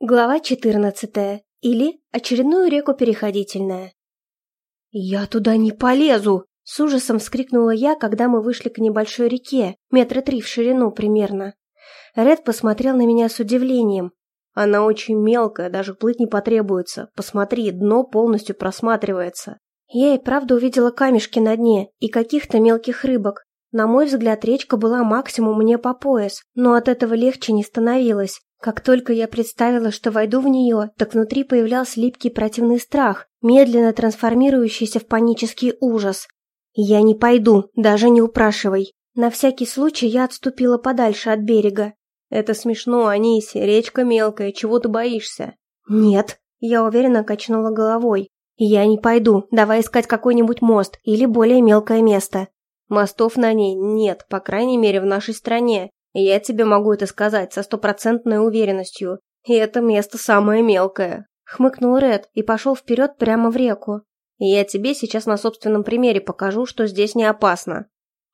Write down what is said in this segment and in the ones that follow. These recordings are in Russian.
Глава 14. Или очередную реку переходительная. «Я туда не полезу!» — с ужасом вскрикнула я, когда мы вышли к небольшой реке, метра три в ширину примерно. Ред посмотрел на меня с удивлением. «Она очень мелкая, даже плыть не потребуется. Посмотри, дно полностью просматривается». Я и правда увидела камешки на дне и каких-то мелких рыбок. На мой взгляд, речка была максимум мне по пояс, но от этого легче не становилось. Как только я представила, что войду в нее, так внутри появлялся липкий противный страх, медленно трансформирующийся в панический ужас. «Я не пойду, даже не упрашивай». На всякий случай я отступила подальше от берега. «Это смешно, Аниси, речка мелкая, чего ты боишься?» «Нет», — я уверенно качнула головой. «Я не пойду, давай искать какой-нибудь мост или более мелкое место». «Мостов на ней нет, по крайней мере в нашей стране. Я тебе могу это сказать со стопроцентной уверенностью. И это место самое мелкое. Хмыкнул Ред и пошел вперед прямо в реку. Я тебе сейчас на собственном примере покажу, что здесь не опасно.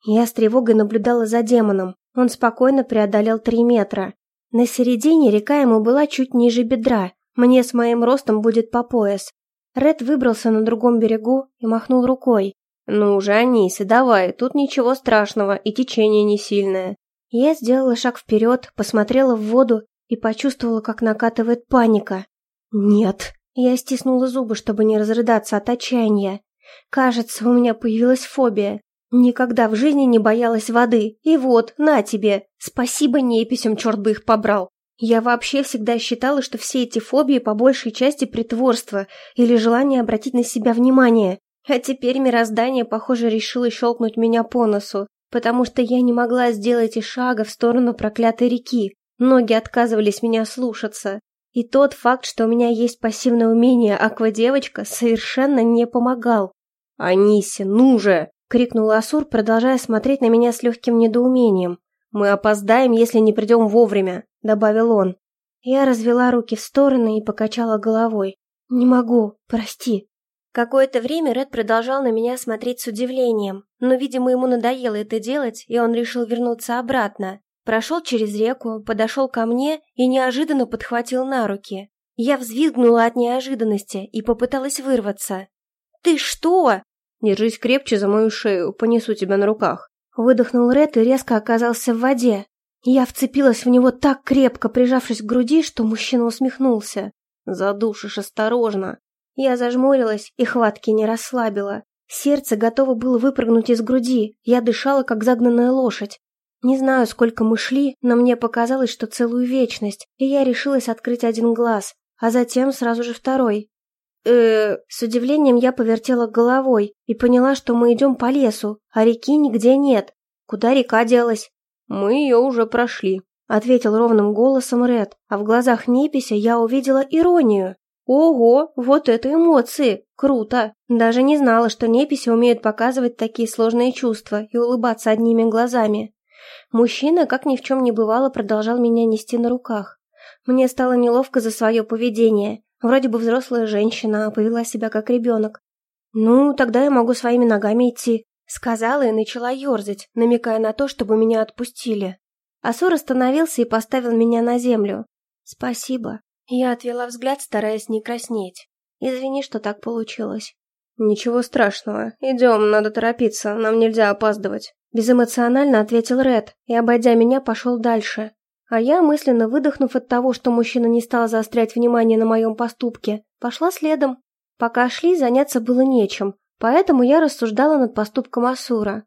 Я с тревогой наблюдала за демоном. Он спокойно преодолел три метра. На середине река ему была чуть ниже бедра. Мне с моим ростом будет по пояс. Ред выбрался на другом берегу и махнул рукой. «Ну уже, Аниса, давай, тут ничего страшного, и течение не сильное. Я сделала шаг вперед, посмотрела в воду и почувствовала, как накатывает паника. «Нет!» Я стиснула зубы, чтобы не разрыдаться от отчаяния. Кажется, у меня появилась фобия. Никогда в жизни не боялась воды. И вот, на тебе. Спасибо неписям, черт бы их побрал. Я вообще всегда считала, что все эти фобии по большей части притворство или желание обратить на себя внимание. А теперь мироздание, похоже, решило щелкнуть меня по носу потому что я не могла сделать и шага в сторону проклятой реки. Ноги отказывались меня слушаться. И тот факт, что у меня есть пассивное умение аквадевочка, совершенно не помогал. «Аниси, ну же!» — крикнул Асур, продолжая смотреть на меня с легким недоумением. «Мы опоздаем, если не придем вовремя», — добавил он. Я развела руки в стороны и покачала головой. «Не могу, прости». Какое-то время Ред продолжал на меня смотреть с удивлением, но, видимо, ему надоело это делать, и он решил вернуться обратно. Прошел через реку, подошел ко мне и неожиданно подхватил на руки. Я взвизгнула от неожиданности и попыталась вырваться. «Ты что?» «Держись крепче за мою шею, понесу тебя на руках». Выдохнул Ред и резко оказался в воде. Я вцепилась в него так крепко, прижавшись к груди, что мужчина усмехнулся. «Задушишь осторожно», я зажмурилась и хватки не расслабила. Сердце готово было выпрыгнуть из груди, я дышала, как загнанная лошадь. Не знаю, сколько мы шли, но мне показалось, что целую вечность, и я решилась открыть один глаз, а затем сразу же второй. э С удивлением я повертела головой и поняла, что мы идем по лесу, а реки нигде нет. Куда река делась? Мы ее уже прошли, ответил ровным голосом Ред, а в глазах Непися я увидела иронию. Ого, вот это эмоции! Круто! Даже не знала, что неписи умеют показывать такие сложные чувства и улыбаться одними глазами. Мужчина, как ни в чем не бывало, продолжал меня нести на руках. Мне стало неловко за свое поведение. Вроде бы взрослая женщина, а повела себя как ребенок. «Ну, тогда я могу своими ногами идти», — сказала и начала ерзать, намекая на то, чтобы меня отпустили. Асур остановился и поставил меня на землю. «Спасибо», я отвела взгляд, стараясь не краснеть. Извини, что так получилось. Ничего страшного. Идем, надо торопиться, нам нельзя опаздывать. Безэмоционально ответил Ред и, обойдя меня, пошел дальше. А я, мысленно выдохнув от того, что мужчина не стал заострять внимание на моем поступке, пошла следом. Пока шли, заняться было нечем, поэтому я рассуждала над поступком Асура.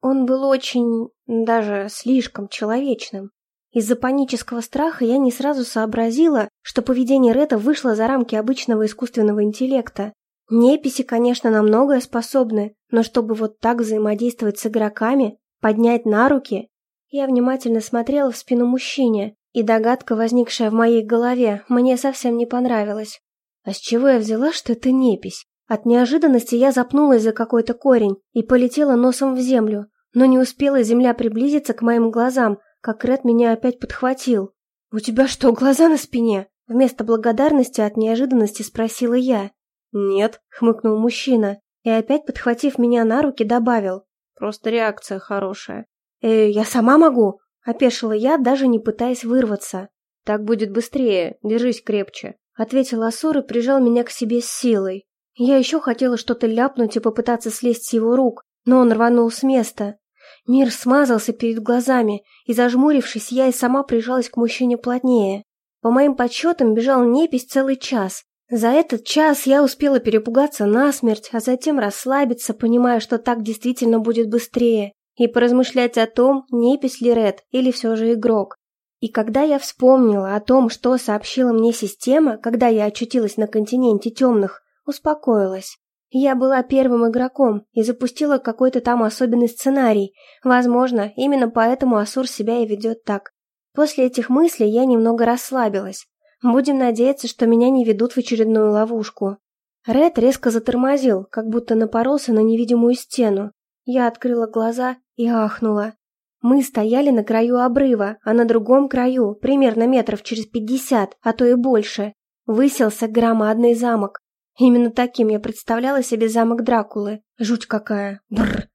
Он был очень, даже слишком человечным. Из-за панического страха я не сразу сообразила, что поведение Рета вышло за рамки обычного искусственного интеллекта. Неписи, конечно, на многое способны, но чтобы вот так взаимодействовать с игроками, поднять на руки... Я внимательно смотрела в спину мужчине, и догадка, возникшая в моей голове, мне совсем не понравилась. А с чего я взяла, что это непись? От неожиданности я запнулась за какой-то корень и полетела носом в землю, но не успела земля приблизиться к моим глазам, как Ред меня опять подхватил. «У тебя что, глаза на спине?» Вместо благодарности от неожиданности спросила я. «Нет», — хмыкнул мужчина, и опять, подхватив меня на руки, добавил. «Просто реакция хорошая». «Э, я сама могу?» — опешила я, даже не пытаясь вырваться. Так будет быстрее, держись крепче», — ответил Асур и прижал меня к себе с силой. Я еще хотела что-то ляпнуть и попытаться слезть с его рук, но он рванул с места. Мир смазался перед глазами, и, зажмурившись, я и сама прижалась к мужчине плотнее. По моим подсчетам, бежал непись целый час. За этот час я успела перепугаться насмерть, а затем расслабиться, понимая, что так действительно будет быстрее, и поразмышлять о том, непись ли Ред или все же игрок. И когда я вспомнила о том, что сообщила мне система, когда я очутилась на континенте темных, успокоилась. Я была первым игроком и запустила какой-то там особенный сценарий. Возможно, именно поэтому Асур себя и ведет так. После этих мыслей я немного расслабилась. Будем надеяться, что меня не ведут в очередную ловушку. Ред резко затормозил, как будто напоролся на невидимую стену. Я открыла глаза и ахнула. Мы стояли на краю обрыва, а на другом краю, примерно метров через пятьдесят, а то и больше, высился громадный замок. Именно таким я представляла себе замок Дракулы. Жуть какая. Бррр.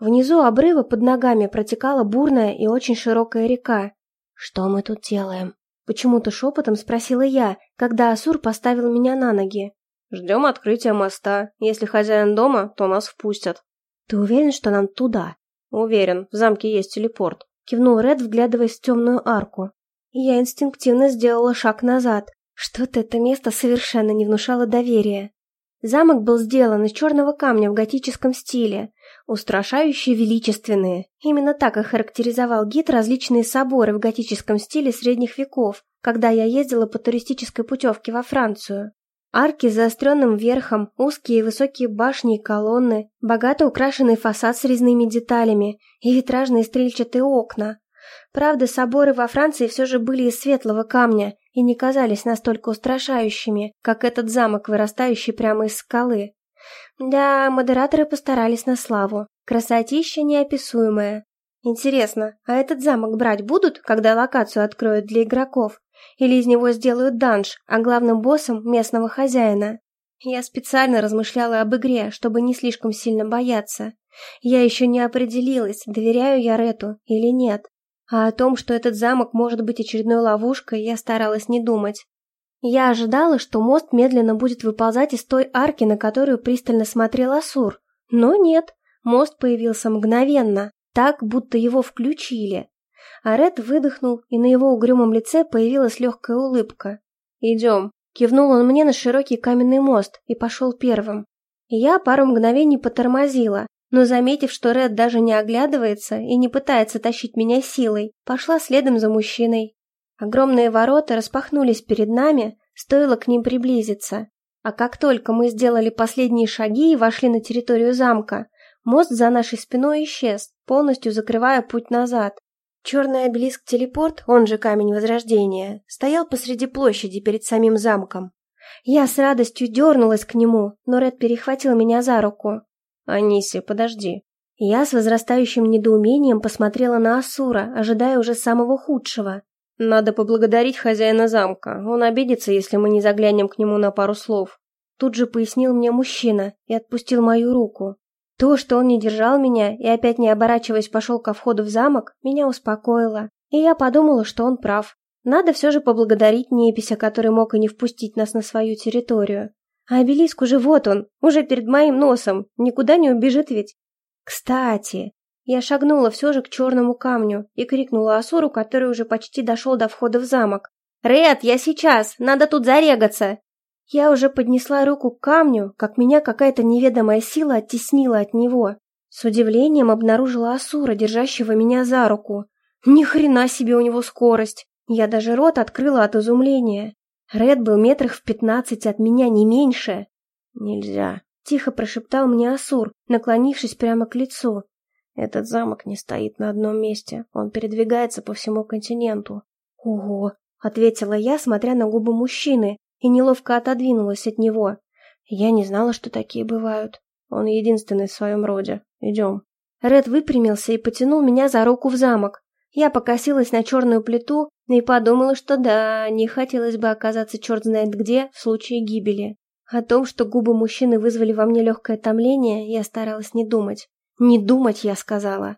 Внизу обрыва под ногами протекала бурная и очень широкая река. «Что мы тут делаем?» Почему-то шепотом спросила я, когда Асур поставил меня на ноги. «Ждем открытия моста. Если хозяин дома, то нас впустят». «Ты уверен, что нам туда?» «Уверен, в замке есть телепорт», — кивнул Ред, вглядываясь в темную арку. Я инстинктивно сделала шаг назад. Что-то это место совершенно не внушало доверия. Замок был сделан из черного камня в готическом стиле, устрашающе величественные. Именно так охарактеризовал гид различные соборы в готическом стиле средних веков, когда я ездила по туристической путевке во Францию. Арки с заостренным верхом, узкие и высокие башни и колонны, богато украшенный фасад с резными деталями и витражные стрельчатые окна, Правда, соборы во Франции все же были из светлого камня и не казались настолько устрашающими, как этот замок, вырастающий прямо из скалы. Да, модераторы постарались на славу. Красотища неописуемая. Интересно, а этот замок брать будут, когда локацию откроют для игроков? Или из него сделают данж, а главным боссом местного хозяина? Я специально размышляла об игре, чтобы не слишком сильно бояться. Я еще не определилась, доверяю я Рету или нет. А о том, что этот замок может быть очередной ловушкой, я старалась не думать. Я ожидала, что мост медленно будет выползать из той арки, на которую пристально смотрел Асур. Но нет, мост появился мгновенно, так, будто его включили. А Ред выдохнул, и на его угрюмом лице появилась легкая улыбка. «Идем», — кивнул он мне на широкий каменный мост и пошел первым. Я пару мгновений потормозила, но, заметив, что Ред даже не оглядывается и не пытается тащить меня силой, пошла следом за мужчиной. Огромные ворота распахнулись перед нами, стоило к ним приблизиться. А как только мы сделали последние шаги и вошли на территорию замка, мост за нашей спиной исчез, полностью закрывая путь назад. Черный обелиск-телепорт, он же Камень Возрождения, стоял посреди площади перед самим замком. Я с радостью дернулась к нему, но Ред перехватил меня за руку. «Аниси, подожди». Я с возрастающим недоумением посмотрела на Асура, ожидая уже самого худшего. «Надо поблагодарить хозяина замка. Он обидится, если мы не заглянем к нему на пару слов». Тут же пояснил мне мужчина и отпустил мою руку. То, что он не держал меня и опять не оборачиваясь пошел ко входу в замок, меня успокоило. И я подумала, что он прав. Надо все же поблагодарить Непися, который мог и не впустить нас на свою территорию. А обелиск уже вот он, уже перед моим носом, никуда не убежит ведь. Кстати, я шагнула все же к черному камню и крикнула Асуру, который уже почти дошел до входа в замок. «Ред, я сейчас! Надо тут зарегаться!» Я уже поднесла руку к камню, как меня какая-то неведомая сила оттеснила от него. С удивлением обнаружила Асура, держащего меня за руку. Ни хрена себе у него скорость! Я даже рот открыла от изумления. Ред был метрах в пятнадцать от меня, не меньше. «Нельзя», — тихо прошептал мне Асур, наклонившись прямо к лицу. «Этот замок не стоит на одном месте, он передвигается по всему континенту». «Ого», — ответила я, смотря на губы мужчины, и неловко отодвинулась от него. Я не знала, что такие бывают. Он единственный в своем роде. Идем. Ред выпрямился и потянул меня за руку в замок. Я покосилась на черную плиту и подумала, что да, не хотелось бы оказаться черт знает где в случае гибели. О том, что губы мужчины вызвали во мне легкое томление, я старалась не думать. Не думать, я сказала.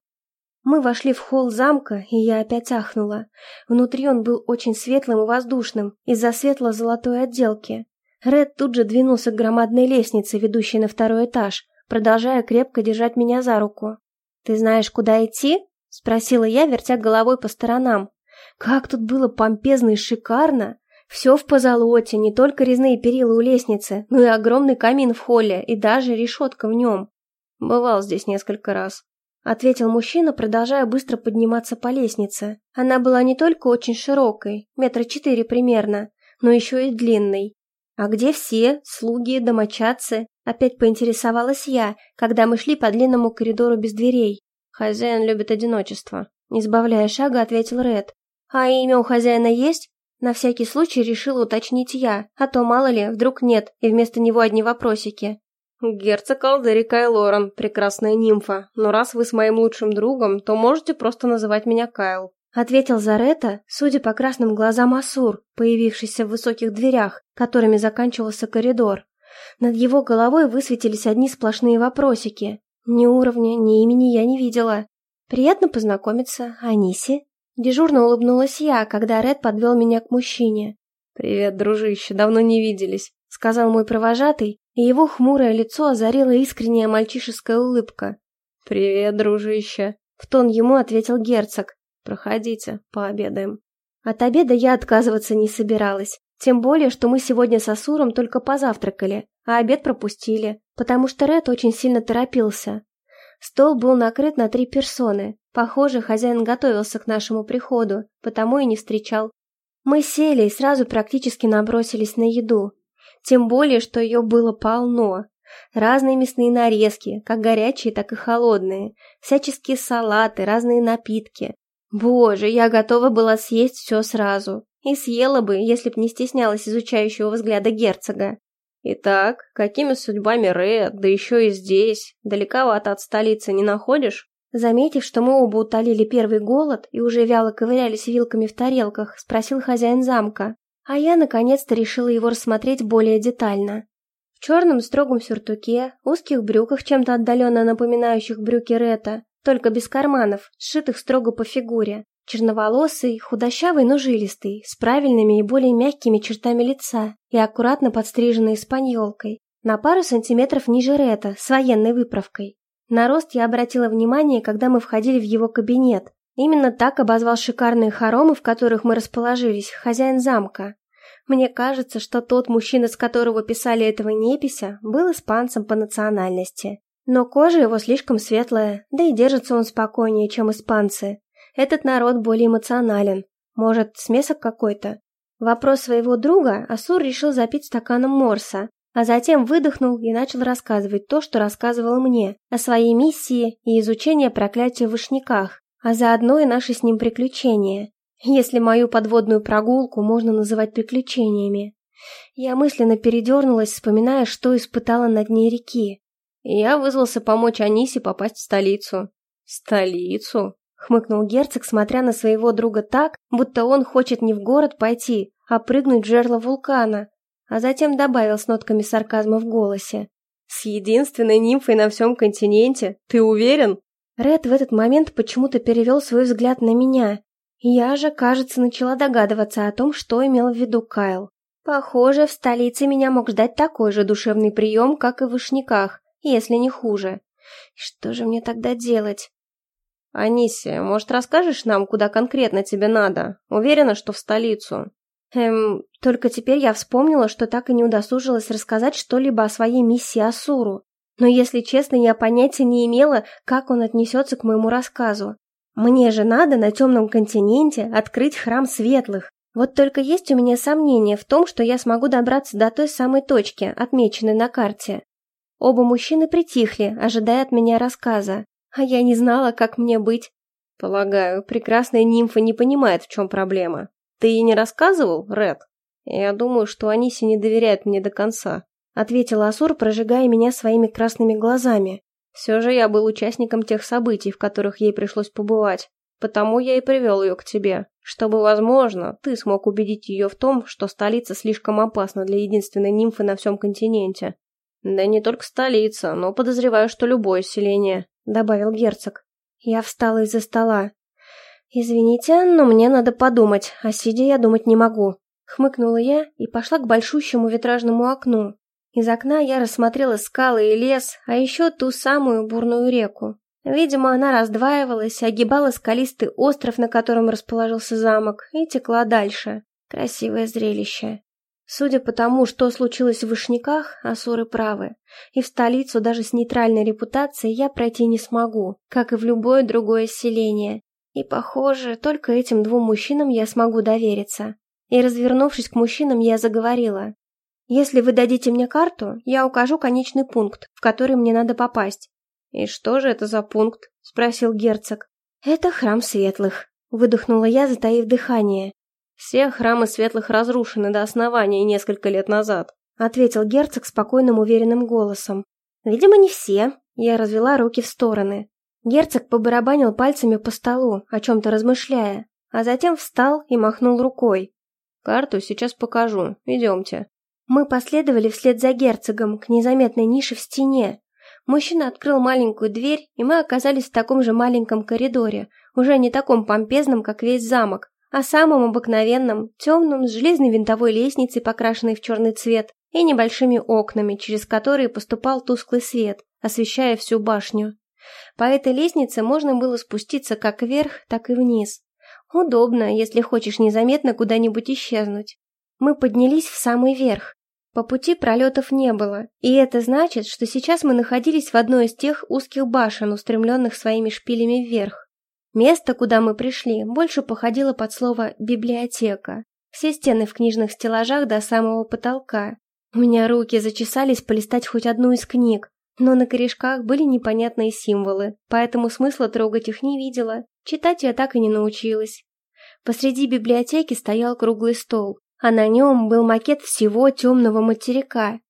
Мы вошли в холл замка, и я опять ахнула. Внутри он был очень светлым и воздушным, из-за светло-золотой отделки. Ред тут же двинулся к громадной лестнице, ведущей на второй этаж, продолжая крепко держать меня за руку. «Ты знаешь, куда идти?» — спросила я, вертя головой по сторонам. Как тут было помпезно и шикарно! Все в позолоте, не только резные перила у лестницы, но и огромный камин в холле, и даже решетка в нем. Бывал здесь несколько раз. Ответил мужчина, продолжая быстро подниматься по лестнице. Она была не только очень широкой, метра четыре примерно, но еще и длинной. «А где все? Слуги, домочадцы?» Опять поинтересовалась я, когда мы шли по длинному коридору без дверей. «Хозяин любит одиночество», — не сбавляя шага, ответил Ред. «А имя у хозяина есть?» На всякий случай решила уточнить я, а то, мало ли, вдруг нет, и вместо него одни вопросики. «Герцог Алдери Кайлоран, прекрасная нимфа, но раз вы с моим лучшим другом, то можете просто называть меня Кайл», ответил Зарета, судя по красным глазам Асур, появившийся в высоких дверях, которыми заканчивался коридор. Над его головой высветились одни сплошные вопросики. Ни уровня, ни имени я не видела. Приятно познакомиться, Аниси. Дежурно улыбнулась я, когда Ред подвел меня к мужчине. «Привет, дружище, давно не виделись», — сказал мой провожатый, и его хмурое лицо озарила искренняя мальчишеская улыбка. «Привет, дружище», — в тон ему ответил герцог. «Проходите, пообедаем». От обеда я отказываться не собиралась, тем более, что мы сегодня с Асуром только позавтракали, а обед пропустили, потому что Ред очень сильно торопился. Стол был накрыт на три персоны. Похоже, хозяин готовился к нашему приходу, потому и не встречал. Мы сели и сразу практически набросились на еду. Тем более, что ее было полно. Разные мясные нарезки, как горячие, так и холодные, всяческие салаты, разные напитки. Боже, я готова была съесть все сразу. И съела бы, если б не стеснялась изучающего взгляда герцога. «Итак, какими судьбами Рэя, да еще и здесь? Далековато от столицы не находишь?» Заметив, что мы оба утолили первый голод и уже вяло ковырялись вилками в тарелках, спросил хозяин замка. А я, наконец-то, решила его рассмотреть более детально. В черном строгом сюртуке, узких брюках, чем-то отдаленно напоминающих брюки Рета, только без карманов, сшитых строго по фигуре, Черноволосый, худощавый, но жилистый, с правильными и более мягкими чертами лица и аккуратно подстриженной испаньолкой, на пару сантиметров ниже Рета, с военной выправкой. На рост я обратила внимание, когда мы входили в его кабинет. Именно так обозвал шикарные хоромы, в которых мы расположились, хозяин замка. Мне кажется, что тот мужчина, с которого писали этого непися, был испанцем по национальности. Но кожа его слишком светлая, да и держится он спокойнее, чем испанцы. Этот народ более эмоционален. Может, смесок какой-то? Вопрос своего друга Асур решил запить стаканом морса, а затем выдохнул и начал рассказывать то, что рассказывал мне, о своей миссии и изучении проклятия в вышниках, а заодно и наши с ним приключения, если мою подводную прогулку можно называть приключениями. Я мысленно передернулась, вспоминая, что испытала на дне реки. Я вызвался помочь Анисе попасть в столицу. Столицу? Хмыкнул герцог, смотря на своего друга так, будто он хочет не в город пойти, а прыгнуть в жерло вулкана. А затем добавил с нотками сарказма в голосе. «С единственной нимфой на всем континенте? Ты уверен?» Ред в этот момент почему-то перевел свой взгляд на меня. Я же, кажется, начала догадываться о том, что имел в виду Кайл. Похоже, в столице меня мог ждать такой же душевный прием, как и в Вышниках, если не хуже. Что же мне тогда делать? «Анисия, может, расскажешь нам, куда конкретно тебе надо? Уверена, что в столицу». Эм, только теперь я вспомнила, что так и не удосужилась рассказать что-либо о своей миссии Асуру. Но, если честно, я понятия не имела, как он отнесется к моему рассказу. Мне же надо на темном континенте открыть храм светлых. Вот только есть у меня сомнения в том, что я смогу добраться до той самой точки, отмеченной на карте. Оба мужчины притихли, ожидая от меня рассказа. А я не знала, как мне быть. Полагаю, прекрасная нимфа не понимает, в чем проблема. Ты ей не рассказывал, Ред? Я думаю, что Аниси не доверяет мне до конца. Ответил Асур, прожигая меня своими красными глазами. Все же я был участником тех событий, в которых ей пришлось побывать. Потому я и привел ее к тебе, чтобы, возможно, ты смог убедить ее в том, что столица слишком опасна для единственной нимфы на всем континенте. Да не только столица, но подозреваю, что любое селение добавил герцог. Я встала из-за стола. «Извините, но мне надо подумать, а сидя я думать не могу». Хмыкнула я и пошла к большущему витражному окну. Из окна я рассмотрела скалы и лес, а еще ту самую бурную реку. Видимо, она раздваивалась, огибала скалистый остров, на котором расположился замок, и текла дальше. Красивое зрелище. Судя по тому, что случилось в Вышняках, Асуры правы. И в столицу даже с нейтральной репутацией я пройти не смогу, как и в любое другое селение. И, похоже, только этим двум мужчинам я смогу довериться. И, развернувшись к мужчинам, я заговорила. «Если вы дадите мне карту, я укажу конечный пункт, в который мне надо попасть». «И что же это за пункт?» – спросил герцог. «Это храм светлых», – выдохнула я, затаив дыхание. «Все храмы светлых разрушены до основания несколько лет назад», ответил герцог спокойным уверенным голосом. «Видимо, не все». Я развела руки в стороны. Герцог побарабанил пальцами по столу, о чем-то размышляя, а затем встал и махнул рукой. «Карту сейчас покажу. Идемте». Мы последовали вслед за герцогом к незаметной нише в стене. Мужчина открыл маленькую дверь, и мы оказались в таком же маленьком коридоре, уже не таком помпезном, как весь замок, а самым обыкновенным, темным, с железной винтовой лестницей, покрашенной в черный цвет, и небольшими окнами, через которые поступал тусклый свет, освещая всю башню. По этой лестнице можно было спуститься как вверх, так и вниз. Удобно, если хочешь незаметно куда-нибудь исчезнуть. Мы поднялись в самый верх. По пути пролетов не было, и это значит, что сейчас мы находились в одной из тех узких башен, устремленных своими шпилями вверх. Место, куда мы пришли, больше походило под слово «библиотека». Все стены в книжных стеллажах до самого потолка. У меня руки зачесались полистать хоть одну из книг, но на корешках были непонятные символы, поэтому смысла трогать их не видела. Читать я так и не научилась. Посреди библиотеки стоял круглый стол, а на нем был макет всего темного материка.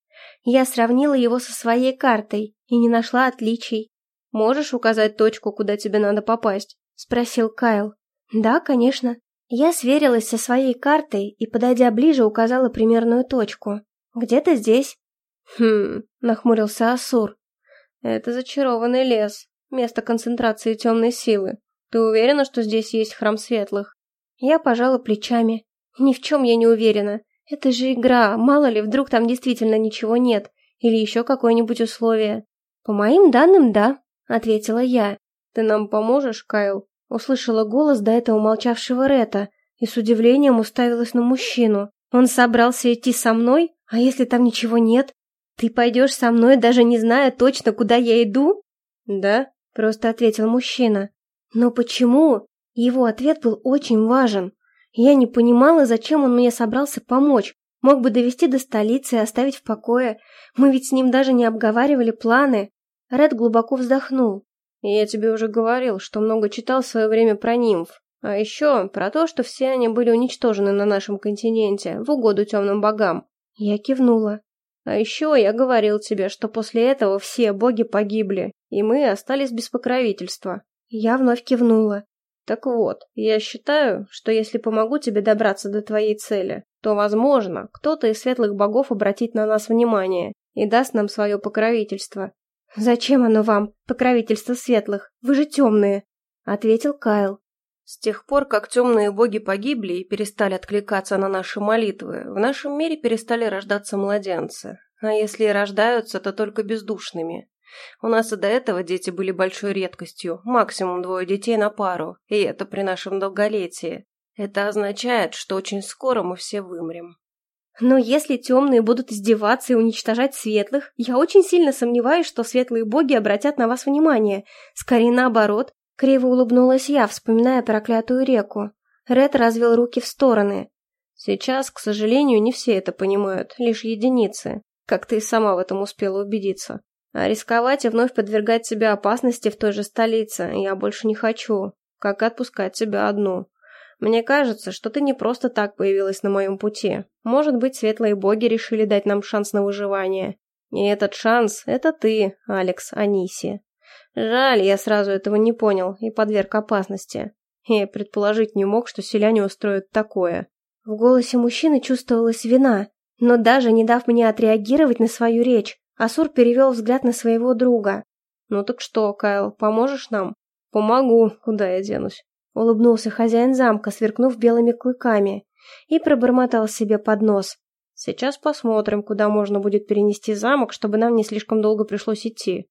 Я сравнила его со своей картой и не нашла отличий. «Можешь указать точку, куда тебе надо попасть?» — спросил Кайл. «Да, конечно». Я сверилась со своей картой и, подойдя ближе, указала примерную точку. «Где-то здесь». «Хм...» — нахмурился Асур. «Это зачарованный лес, место концентрации темной силы. Ты уверена, что здесь есть храм светлых?» Я пожала плечами. «Ни в чем я не уверена. Это же игра, мало ли, вдруг там действительно ничего нет. Или еще какое-нибудь условие». «По моим данным, да», — ответила я. «Ты нам поможешь, Кайл?» Услышала голос до этого молчавшего Рета и с удивлением уставилась на мужчину. «Он собрался идти со мной? А если там ничего нет? Ты пойдешь со мной, даже не зная точно, куда я иду?» «Да», — просто ответил мужчина. «Но почему?» Его ответ был очень важен. Я не понимала, зачем он мне собрался помочь. Мог бы довести до столицы и оставить в покое. Мы ведь с ним даже не обговаривали планы. Ред глубоко вздохнул. Я тебе уже говорил, что много читал в свое время про нимф. А еще про то, что все они были уничтожены на нашем континенте в угоду темным богам. Я кивнула. А еще я говорил тебе, что после этого все боги погибли, и мы остались без покровительства. Я вновь кивнула. Так вот, я считаю, что если помогу тебе добраться до твоей цели, то, возможно, кто-то из светлых богов обратит на нас внимание и даст нам свое покровительство. «Зачем оно вам, покровительство светлых? Вы же темные!» — ответил Кайл. С тех пор, как темные боги погибли и перестали откликаться на наши молитвы, в нашем мире перестали рождаться младенцы. А если и рождаются, то только бездушными. У нас и до этого дети были большой редкостью, максимум двое детей на пару, и это при нашем долголетии. Это означает, что очень скоро мы все вымрем. Но если темные будут издеваться и уничтожать светлых, я очень сильно сомневаюсь, что светлые боги обратят на вас внимание. Скорее наоборот. Криво улыбнулась я, вспоминая проклятую реку. Ред развел руки в стороны. Сейчас, к сожалению, не все это понимают, лишь единицы. Как ты сама в этом успела убедиться. А рисковать и вновь подвергать себя опасности в той же столице я больше не хочу. Как отпускать тебя одну. Мне кажется, что ты не просто так появилась на моем пути. Может быть, светлые боги решили дать нам шанс на выживание. И этот шанс — это ты, Алекс Аниси. Жаль, я сразу этого не понял и подверг опасности. И предположить не мог, что селяне устроят такое. В голосе мужчины чувствовалась вина, но даже не дав мне отреагировать на свою речь, Асур перевел взгляд на своего друга. «Ну так что, Кайл, поможешь нам?» Помогу, куда я денусь. Улыбнулся хозяин замка, сверкнув белыми клыками, и пробормотал себе под нос. Сейчас посмотрим, куда можно будет перенести замок, чтобы нам не слишком долго пришлось идти.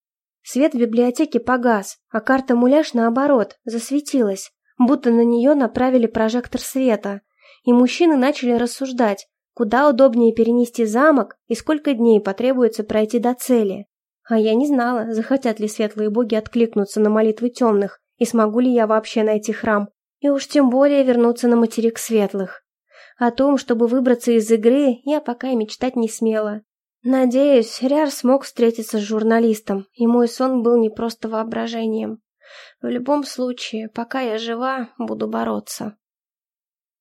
Свет в библиотеке погас, а карта-муляж, наоборот, засветилась, будто на нее направили прожектор света. И мужчины начали рассуждать, куда удобнее перенести замок и сколько дней потребуется пройти до цели. А я не знала, захотят ли светлые боги откликнуться на молитвы темных, и смогу ли я вообще найти храм, и уж тем более вернуться на материк светлых. О том, чтобы выбраться из игры, я пока и мечтать не смела. Надеюсь, Ряр смог встретиться с журналистом, и мой сон был не просто воображением. В любом случае, пока я жива, буду бороться.